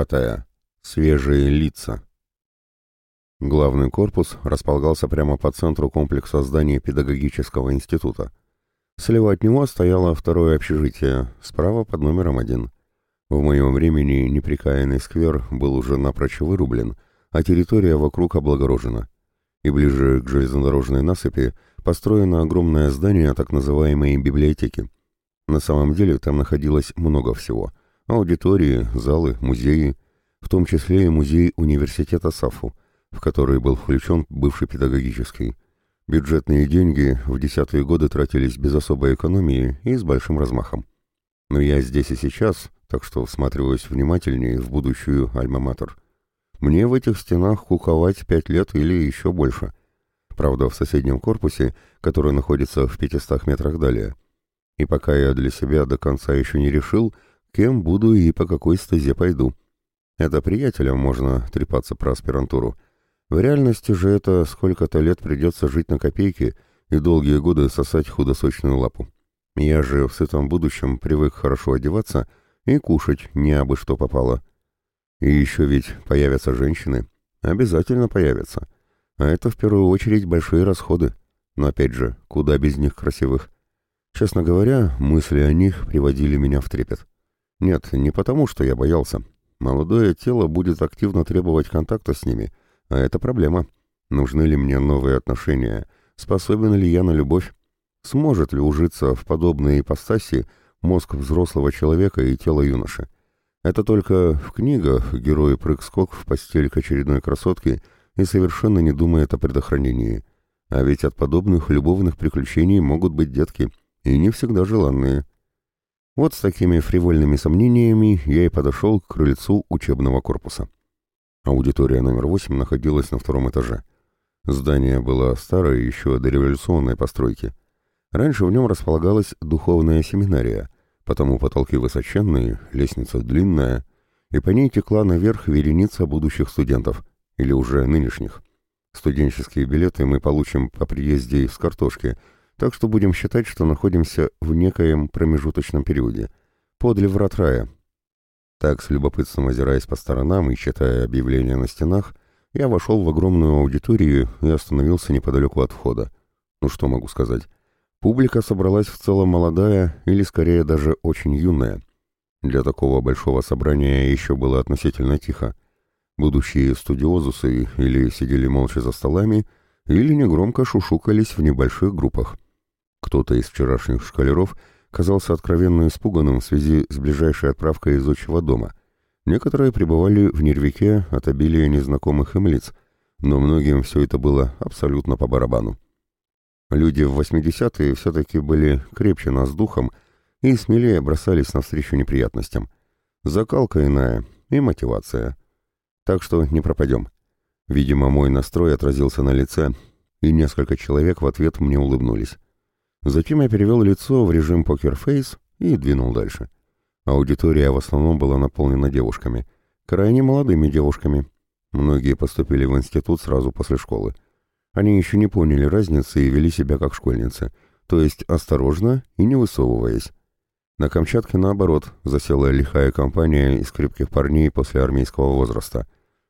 Пятое. Свежие лица. Главный корпус располагался прямо по центру комплекса зданий педагогического института. Слева от него стояло второе общежитие, справа под номером один. В моем времени неприкаянный сквер был уже напрочь вырублен, а территория вокруг облагорожена. И ближе к железнодорожной насыпи построено огромное здание так называемой библиотеки. На самом деле там находилось много всего – аудитории, залы, музеи, в том числе и музей университета САФУ, в который был включен бывший педагогический. Бюджетные деньги в десятые годы тратились без особой экономии и с большим размахом. Но я здесь и сейчас, так что всматриваюсь внимательнее в будущую альма-матер. Мне в этих стенах куковать пять лет или еще больше. Правда, в соседнем корпусе, который находится в 500 метрах далее. И пока я для себя до конца еще не решил, кем буду и по какой стезе пойду. Это приятелям можно трепаться про аспирантуру. В реальности же это сколько-то лет придется жить на копейки и долгие годы сосать худосочную лапу. Я же в сытом будущем привык хорошо одеваться и кушать не абы что попало. И еще ведь появятся женщины. Обязательно появятся. А это в первую очередь большие расходы. Но опять же, куда без них красивых? Честно говоря, мысли о них приводили меня в трепет. Нет, не потому, что я боялся. Молодое тело будет активно требовать контакта с ними, а это проблема. Нужны ли мне новые отношения? Способен ли я на любовь? Сможет ли ужиться в подобной ипостаси мозг взрослого человека и тело юноши? Это только в книгах герой прыг-скок в постель к очередной красотке и совершенно не думает о предохранении. А ведь от подобных любовных приключений могут быть детки, и не всегда желанные. Вот с такими фривольными сомнениями я и подошел к крыльцу учебного корпуса. Аудитория номер восемь находилась на втором этаже. Здание было старое еще до революционной постройки. Раньше в нем располагалась духовная семинария, потому потолки высоченные, лестница длинная, и по ней текла наверх вереница будущих студентов, или уже нынешних. Студенческие билеты мы получим по приезде из картошки – так что будем считать, что находимся в некоем промежуточном периоде, подле врат рая. Так, с любопытством озираясь по сторонам и читая объявления на стенах, я вошел в огромную аудиторию и остановился неподалеку от входа. Ну что могу сказать? Публика собралась в целом молодая или скорее даже очень юная. Для такого большого собрания еще было относительно тихо. Будущие студиозусы или сидели молча за столами, или негромко шушукались в небольших группах. Кто-то из вчерашних шкалеров казался откровенно испуганным в связи с ближайшей отправкой из отчего дома. Некоторые пребывали в нервике от обилия незнакомых им лиц, но многим все это было абсолютно по барабану. Люди в 80-е все-таки были крепче нас духом и смелее бросались навстречу неприятностям. Закалка иная и мотивация. Так что не пропадем. Видимо, мой настрой отразился на лице, и несколько человек в ответ мне улыбнулись. Затем я перевел лицо в режим покерфейс и двинул дальше. Аудитория в основном была наполнена девушками, крайне молодыми девушками. Многие поступили в институт сразу после школы. Они еще не поняли разницы и вели себя как школьницы, то есть осторожно и не высовываясь. На Камчатке, наоборот, засела лихая компания из крепких парней после армейского возраста.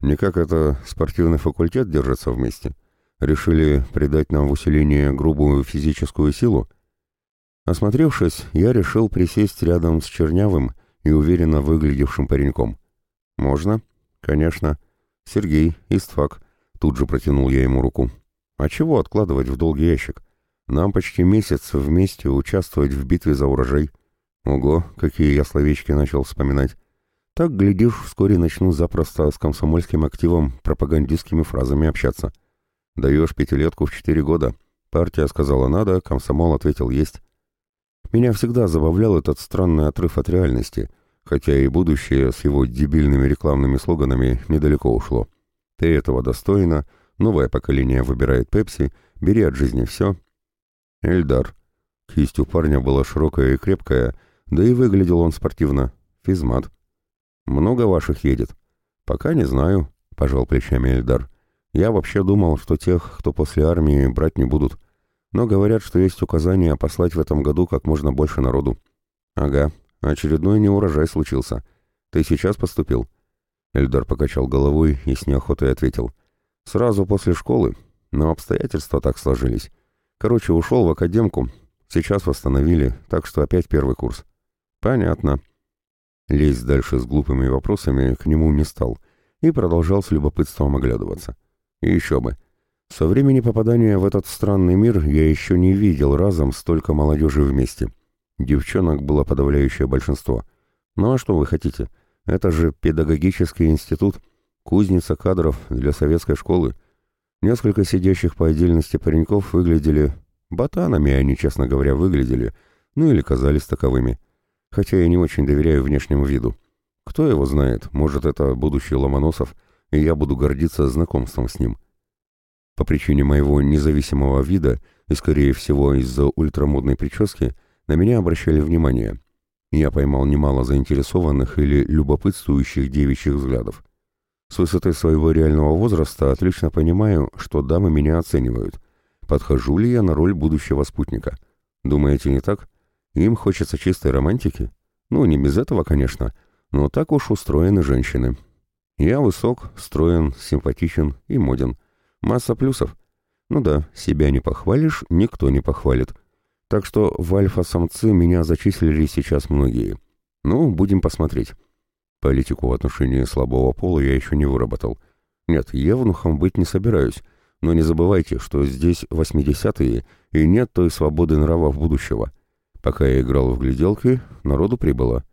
Не как это спортивный факультет держится вместе. Решили придать нам в усиление грубую физическую силу? Осмотревшись, я решил присесть рядом с чернявым и уверенно выглядевшим пареньком. «Можно?» «Конечно. Сергей, истфак». Тут же протянул я ему руку. «А чего откладывать в долгий ящик? Нам почти месяц вместе участвовать в битве за урожай. Ого, какие я словечки начал вспоминать. Так, глядишь, вскоре начну запросто с комсомольским активом пропагандистскими фразами общаться». Даешь пятилетку в четыре года. Партия сказала надо, комсомол ответил есть. Меня всегда забавлял этот странный отрыв от реальности, хотя и будущее с его дебильными рекламными слоганами недалеко ушло. Ты этого достойна, новое поколение выбирает Пепси, бери от жизни все. Эльдар. Кисть у парня была широкая и крепкая, да и выглядел он спортивно. Физмат. Много ваших едет? Пока не знаю, пожал плечами Эльдар. Я вообще думал, что тех, кто после армии, брать не будут. Но говорят, что есть указание послать в этом году как можно больше народу. Ага, очередной неурожай случился. Ты сейчас поступил? Эльдар покачал головой и с неохотой ответил. «Сразу после школы, но обстоятельства так сложились. Короче, ушел в академку, сейчас восстановили, так что опять первый курс». «Понятно». Лезть дальше с глупыми вопросами к нему не стал и продолжал с любопытством оглядываться. И еще бы. Со времени попадания в этот странный мир я еще не видел разом столько молодежи вместе. Девчонок было подавляющее большинство. Ну а что вы хотите? Это же педагогический институт, кузница кадров для советской школы. Несколько сидящих по отдельности пареньков выглядели... Ботанами они, честно говоря, выглядели, ну или казались таковыми. Хотя я не очень доверяю внешнему виду. Кто его знает, может, это будущий Ломоносов, и я буду гордиться знакомством с ним. По причине моего независимого вида и, скорее всего, из-за ультрамодной прически, на меня обращали внимание. Я поймал немало заинтересованных или любопытствующих девичьих взглядов. С высоты своего реального возраста отлично понимаю, что дамы меня оценивают. Подхожу ли я на роль будущего спутника? Думаете, не так? Им хочется чистой романтики? Ну, не без этого, конечно, но так уж устроены женщины. Я высок, строен, симпатичен и моден. Масса плюсов. Ну да, себя не похвалишь, никто не похвалит. Так что в альфа-самцы меня зачислили сейчас многие. Ну, будем посмотреть. Политику в отношении слабого пола я еще не выработал. Нет, евнухом быть не собираюсь, но не забывайте, что здесь 80-е и нет той свободы нравов будущего. Пока я играл в гляделки, народу прибыло.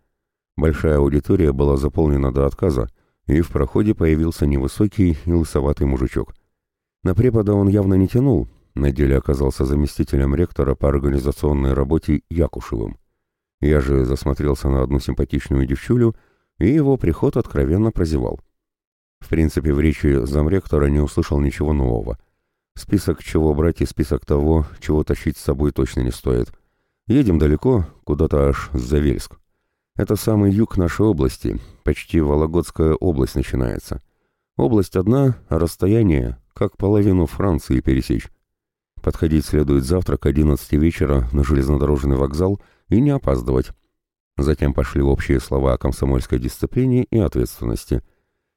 Большая аудитория была заполнена до отказа, и в проходе появился невысокий и лысоватый мужичок. На препода он явно не тянул, на деле оказался заместителем ректора по организационной работе Якушевым. Я же засмотрелся на одну симпатичную девчулю, и его приход откровенно прозевал. В принципе, в речи замректора не услышал ничего нового. Список чего брать и список того, чего тащить с собой точно не стоит. Едем далеко, куда-то аж за Вельск. Это самый юг нашей области, почти Вологодская область начинается. Область одна, а расстояние как половину Франции пересечь. Подходить следует завтра к 11 вечера на железнодорожный вокзал и не опаздывать. Затем пошли общие слова о комсомольской дисциплине и ответственности.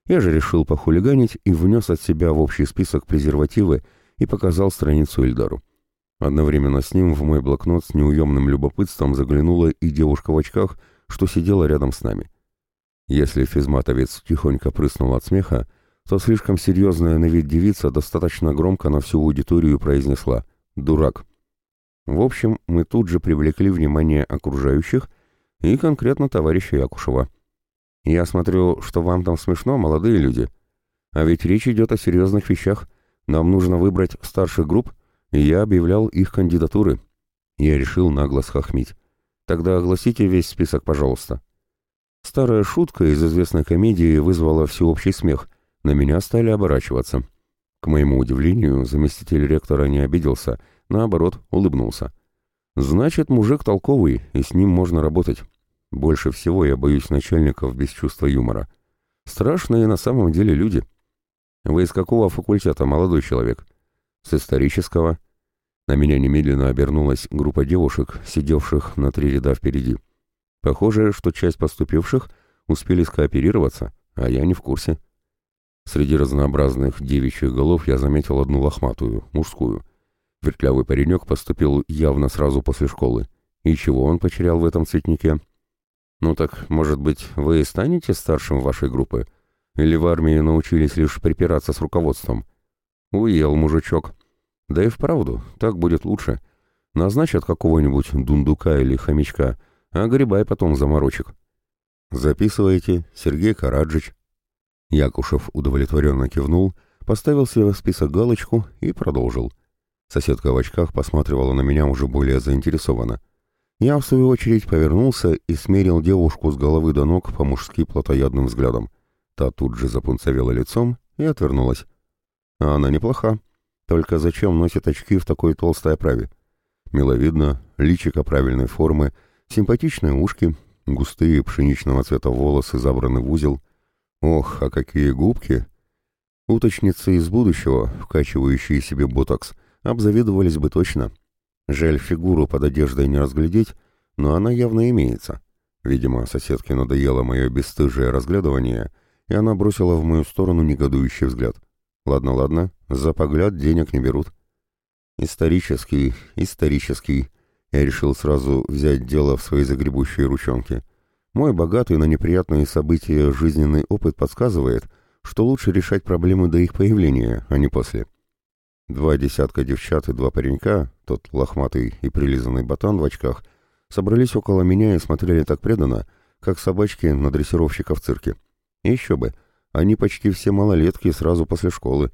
Я же решил похулиганить и внес от себя в общий список презервативы и показал страницу Эльдару. Одновременно с ним в мой блокнот с неуемным любопытством заглянула и девушка в очках, что сидела рядом с нами. Если физматовец тихонько прыснул от смеха, то слишком серьезная на вид девица достаточно громко на всю аудиторию произнесла «Дурак». В общем, мы тут же привлекли внимание окружающих и конкретно товарища Якушева. «Я смотрю, что вам там смешно, молодые люди. А ведь речь идет о серьезных вещах. Нам нужно выбрать старших групп, и я объявлял их кандидатуры». Я решил нагло схохмить. «Тогда огласите весь список, пожалуйста». Старая шутка из известной комедии вызвала всеобщий смех, на меня стали оборачиваться. К моему удивлению, заместитель ректора не обиделся, наоборот, улыбнулся. «Значит, мужик толковый, и с ним можно работать. Больше всего я боюсь начальников без чувства юмора. Страшные на самом деле люди. Вы из какого факультета, молодой человек?» «С исторического». На меня немедленно обернулась группа девушек, сидевших на три ряда впереди. Похоже, что часть поступивших успели скооперироваться, а я не в курсе. Среди разнообразных девичьих голов я заметил одну лохматую, мужскую. Вертлявый паренек поступил явно сразу после школы. И чего он потерял в этом цветнике? Ну так, может быть, вы и станете старшим вашей группы? Или в армии научились лишь припираться с руководством? Уел мужичок. Да и вправду, так будет лучше. Назначат какого-нибудь дундука или хомячка, а грибай потом заморочек. Записывайте, Сергей Караджич. Якушев удовлетворенно кивнул, поставил себе в список галочку и продолжил. Соседка в очках посматривала на меня уже более заинтересованно. Я, в свою очередь, повернулся и смерил девушку с головы до ног по-мужски плотоядным взглядом. Та тут же запунцовела лицом и отвернулась. А она неплоха. Только зачем носит очки в такой толстой оправе? Миловидно, личико правильной формы, симпатичные ушки, густые пшеничного цвета волосы забраны в узел — Ох, а какие губки! Уточницы из будущего, вкачивающие себе ботокс, обзавидовались бы точно. Жаль, фигуру под одеждой не разглядеть, но она явно имеется. Видимо, соседке надоело мое бесстыжее разглядывание, и она бросила в мою сторону негодующий взгляд. Ладно, ладно, за погляд денег не берут. Исторический, исторический. Я решил сразу взять дело в свои загребущие ручонки. Мой богатый на неприятные события жизненный опыт подсказывает, что лучше решать проблемы до их появления, а не после. Два десятка девчат и два паренька, тот лохматый и прилизанный ботан в очках, собрались около меня и смотрели так преданно, как собачки на дрессировщика в цирке. И еще бы, они почти все малолетки сразу после школы,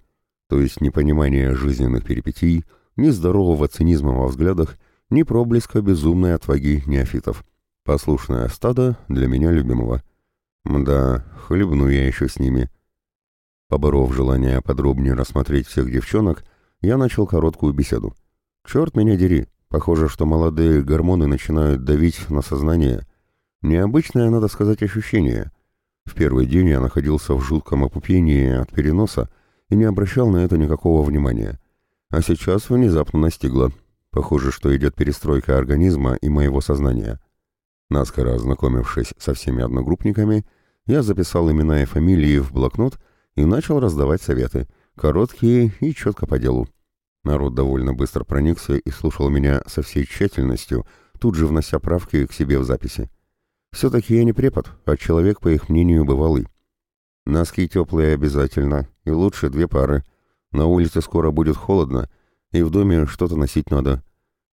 то есть непонимание жизненных перипетий, ни здорового цинизма во взглядах, ни проблеска безумной отваги неофитов. Послушное стадо для меня любимого. Мда, хлебну я еще с ними. Поборов желание подробнее рассмотреть всех девчонок, я начал короткую беседу. Черт меня дери, похоже, что молодые гормоны начинают давить на сознание. Необычное, надо сказать, ощущение. В первый день я находился в жутком опупении от переноса и не обращал на это никакого внимания. А сейчас внезапно настигло. Похоже, что идет перестройка организма и моего сознания. Наскоро ознакомившись со всеми одногруппниками, я записал имена и фамилии в блокнот и начал раздавать советы, короткие и четко по делу. Народ довольно быстро проникся и слушал меня со всей тщательностью, тут же внося правки к себе в записи. Все-таки я не препод, а человек, по их мнению, бывалый. Носки теплые обязательно, и лучше две пары. На улице скоро будет холодно, и в доме что-то носить надо.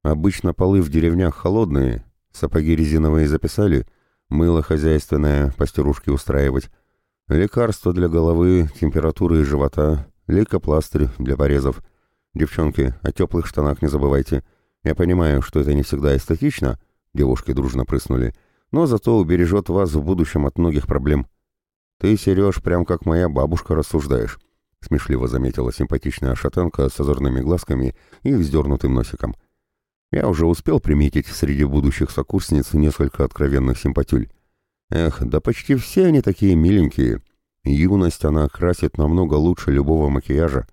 Обычно полы в деревнях холодные, Сапоги резиновые записали, мыло хозяйственное, постирушки устраивать, лекарства для головы, температуры и живота, лейкопластырь для порезов. Девчонки, о теплых штанах не забывайте. Я понимаю, что это не всегда эстетично, девушки дружно прыснули, но зато убережет вас в будущем от многих проблем. Ты, Сереж, прям как моя бабушка рассуждаешь, смешливо заметила симпатичная шатенка с озорными глазками и вздернутым носиком. Я уже успел приметить среди будущих сокурсниц несколько откровенных симпатюль. Эх, да почти все они такие миленькие. Юность она красит намного лучше любого макияжа.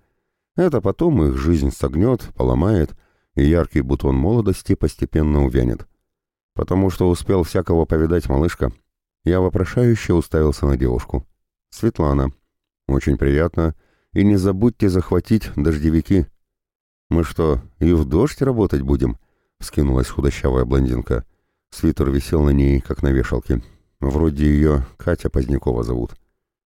Это потом их жизнь согнет, поломает, и яркий бутон молодости постепенно увянет. Потому что успел всякого повидать малышка. Я вопрошающе уставился на девушку. Светлана. Очень приятно. И не забудьте захватить дождевики. Мы что, и в дождь работать будем? —— скинулась худощавая блондинка. Свитер висел на ней, как на вешалке. Вроде ее Катя Позднякова зовут.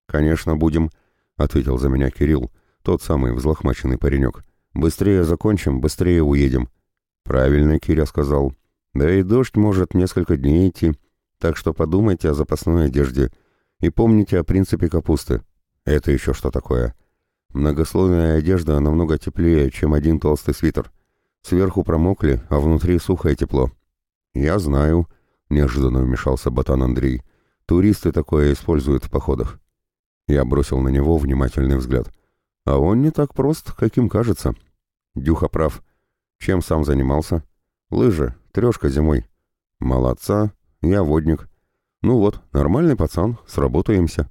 «Конечно, будем», — ответил за меня Кирилл, тот самый взлохмаченный паренек. «Быстрее закончим, быстрее уедем». «Правильно, Киря сказал. Да и дождь может несколько дней идти, так что подумайте о запасной одежде и помните о принципе капусты. Это еще что такое?» Многослойная одежда намного теплее, чем один толстый свитер. Сверху промокли, а внутри сухо и тепло. «Я знаю», — неожиданно вмешался Батан Андрей. «Туристы такое используют в походах». Я бросил на него внимательный взгляд. «А он не так прост, каким кажется». Дюха прав. Чем сам занимался? Лыжи, трешка зимой. Молодца, я водник. Ну вот, нормальный пацан, сработаемся.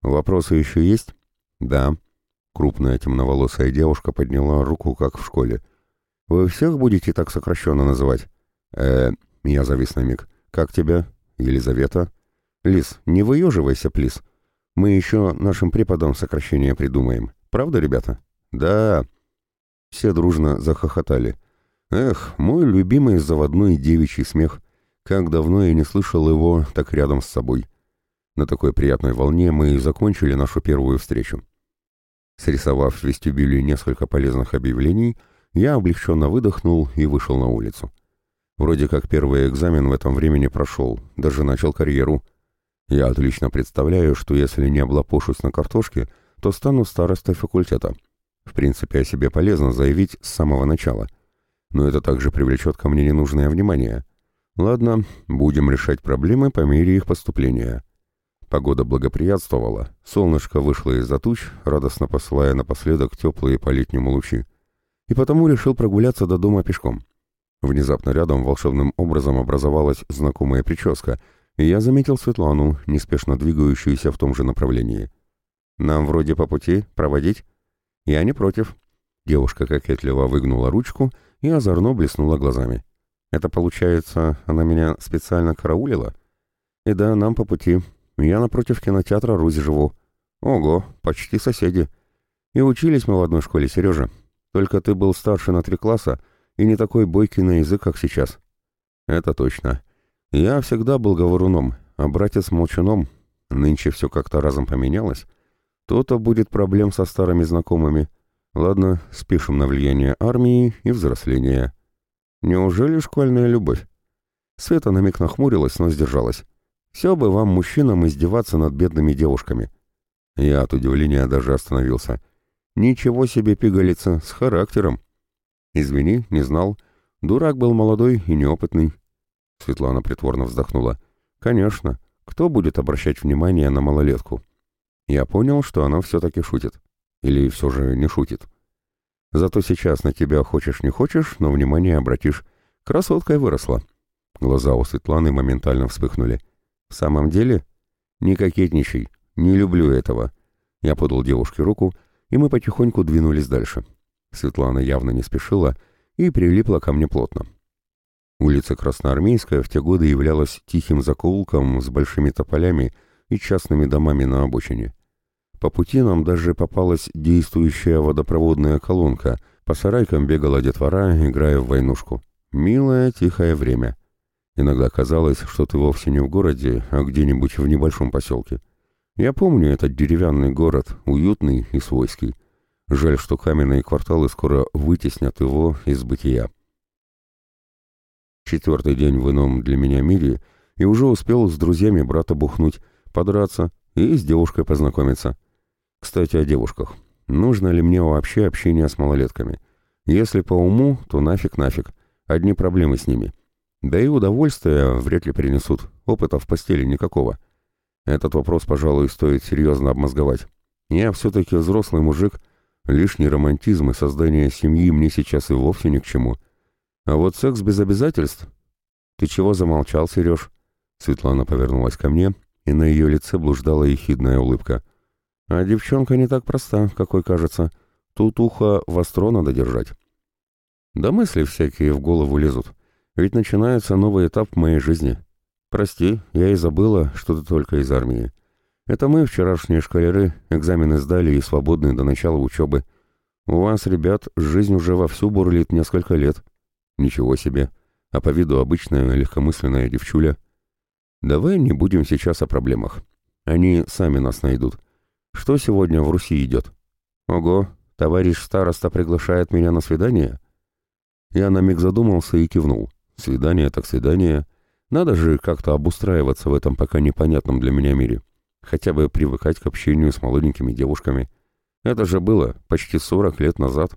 Вопросы еще есть? Да. Крупная темноволосая девушка подняла руку, как в школе. «Вы всех будете так сокращенно называть?» «Э, я завис на миг. Как тебя? Елизавета?» «Лис, не выеживайся, плиз. Мы еще нашим преподам сокращение придумаем. Правда, ребята?» «Да». Все дружно захохотали. «Эх, мой любимый заводной девичий смех. Как давно я не слышал его так рядом с собой». На такой приятной волне мы и закончили нашу первую встречу. Срисовав в вестибюле несколько полезных объявлений, я облегченно выдохнул и вышел на улицу. Вроде как первый экзамен в этом времени прошел, даже начал карьеру. Я отлично представляю, что если не облапошусь на картошке, то стану старостой факультета. В принципе, о себе полезно заявить с самого начала. Но это также привлечет ко мне ненужное внимание. Ладно, будем решать проблемы по мере их поступления. Погода благоприятствовала, солнышко вышло из-за туч, радостно посылая напоследок теплые по-летнему лучи и потому решил прогуляться до дома пешком. Внезапно рядом волшебным образом образовалась знакомая прическа, и я заметил Светлану, неспешно двигающуюся в том же направлении. «Нам вроде по пути, проводить?» «Я не против». Девушка кокетливо выгнула ручку и озорно блеснула глазами. «Это получается, она меня специально караулила?» «И да, нам по пути. Я напротив кинотеатра Рузи живу. Ого, почти соседи. И учились мы в одной школе, Сережа. Только ты был старше на три класса и не такой бойкий на язык, как сейчас. Это точно. Я всегда был говоруном, а братец молчаном. Нынче все как-то разом поменялось. То-то будет проблем со старыми знакомыми. Ладно, спешим на влияние армии и взросления. Неужели школьная любовь? Света на миг нахмурилась, но сдержалась. Все бы вам, мужчинам, издеваться над бедными девушками. Я от удивления даже остановился. Ничего себе пигалица, с характером. Извини, не знал. Дурак был молодой и неопытный. Светлана притворно вздохнула. Конечно, кто будет обращать внимание на малолетку? Я понял, что она все-таки шутит. Или все же не шутит. Зато сейчас на тебя хочешь не хочешь, но внимание обратишь. Красоткой выросла. Глаза у Светланы моментально вспыхнули. «В самом деле? Не кокетничай. Не люблю этого». Я подал девушке руку, и мы потихоньку двинулись дальше. Светлана явно не спешила и прилипла ко мне плотно. Улица Красноармейская в те годы являлась тихим закоулком с большими тополями и частными домами на обочине. По пути нам даже попалась действующая водопроводная колонка, по сарайкам бегала детвора, играя в войнушку. Милое, тихое время. Иногда казалось, что ты вовсе не в городе, а где-нибудь в небольшом поселке. Я помню этот деревянный город, уютный и свойский. Жаль, что каменные кварталы скоро вытеснят его из бытия. Четвертый день в ином для меня мире, и уже успел с друзьями брата бухнуть, подраться и с девушкой познакомиться. Кстати, о девушках. Нужно ли мне вообще общение с малолетками? Если по уму, то нафиг-нафиг. Одни проблемы с ними. Да и удовольствия вряд ли принесут. Опыта в постели никакого. Этот вопрос, пожалуй, стоит серьезно обмозговать. Я все-таки взрослый мужик. Лишний романтизм и создание семьи мне сейчас и вовсе ни к чему. А вот секс без обязательств... Ты чего замолчал, Сереж? Светлана повернулась ко мне, и на ее лице блуждала ехидная улыбка. А девчонка не так проста, какой кажется. Тут ухо востро надо держать. Да мысли всякие в голову лезут. Ведь начинается новый этап в моей жизни. Прости, я и забыла, что ты только из армии. Это мы, вчерашние школяры, экзамены сдали и свободны до начала учебы. У вас, ребят, жизнь уже вовсю бурлит несколько лет. Ничего себе. А по виду обычная легкомысленная девчуля. Давай не будем сейчас о проблемах. Они сами нас найдут. Что сегодня в Руси идет? Ого, товарищ староста приглашает меня на свидание? Я на миг задумался и кивнул. Свидание так свидание. Надо же как-то обустраиваться в этом пока непонятном для меня мире. Хотя бы привыкать к общению с молоденькими девушками. Это же было почти 40 лет назад.